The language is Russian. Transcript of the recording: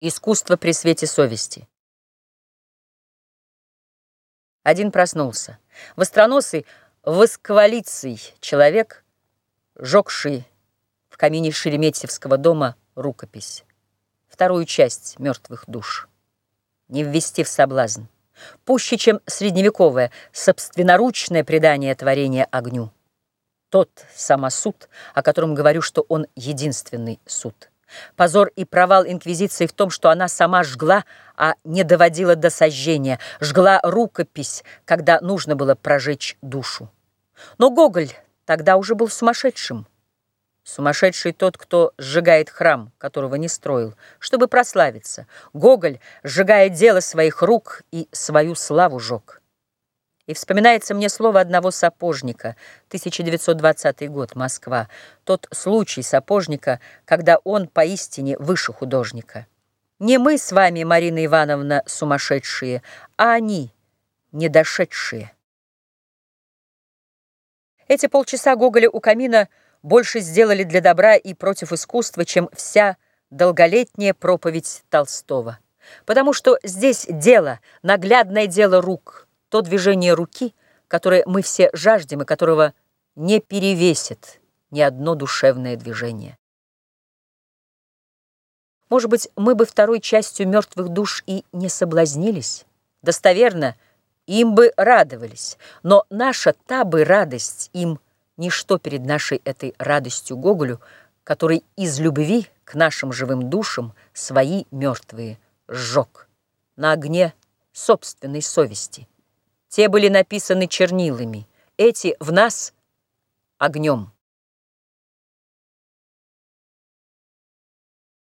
Искусство при свете совести. Один проснулся. Востроносый, восквалицый человек, жегший в камине Шереметьевского дома рукопись. Вторую часть «Мертвых душ». Не ввести в соблазн. Пуще, чем средневековое, собственноручное предание творения огню. Тот самосуд, о котором говорю, что он единственный суд. Позор и провал Инквизиции в том, что она сама жгла, а не доводила до сожжения, жгла рукопись, когда нужно было прожечь душу. Но Гоголь тогда уже был сумасшедшим. Сумасшедший тот, кто сжигает храм, которого не строил, чтобы прославиться. Гоголь, сжигая дело своих рук и свою славу жег. И вспоминается мне слово одного сапожника, 1920 год, Москва, тот случай сапожника, когда он поистине выше художника. Не мы с вами, Марина Ивановна, сумасшедшие, а они, недошедшие. Эти полчаса Гоголя у камина больше сделали для добра и против искусства, чем вся долголетняя проповедь Толстого. Потому что здесь дело, наглядное дело рук – то движение руки, которое мы все жаждем и которого не перевесит ни одно душевное движение. Может быть, мы бы второй частью мертвых душ и не соблазнились? Достоверно, им бы радовались, но наша та бы радость им ничто перед нашей этой радостью Гоголю, который из любви к нашим живым душам свои мертвые сжег на огне собственной совести. Те были написаны чернилами, эти в нас огнем.